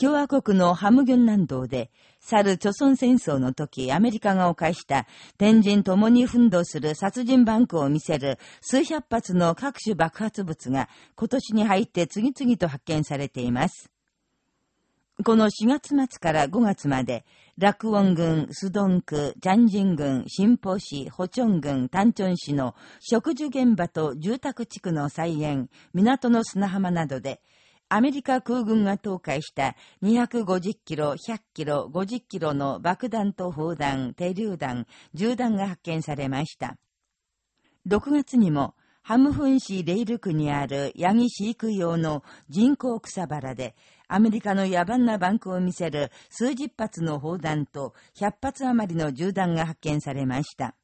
共和国のハムギョン南道で、去る朝鮮戦争の時、アメリカが犯した天神共に奮闘する殺人バンクを見せる数百発の各種爆発物が今年に入って次々と発見されています。この4月末から5月まで、楽音郡、スドン区、ジャンジン郡、新保市、ホチョン郡、タンチョン市の植樹現場と住宅地区の菜園、港の砂浜などで、アメリカ空軍が投下した250キロ、100キロ、50キロの爆弾と砲弾、手榴弾、銃弾が発見されました。6月にも、ハムフン市レイル区にあるヤギ飼育用の人工草原で、アメリカの野蛮なバンクを見せる数十発の砲弾と100発余りの銃弾が発見されました。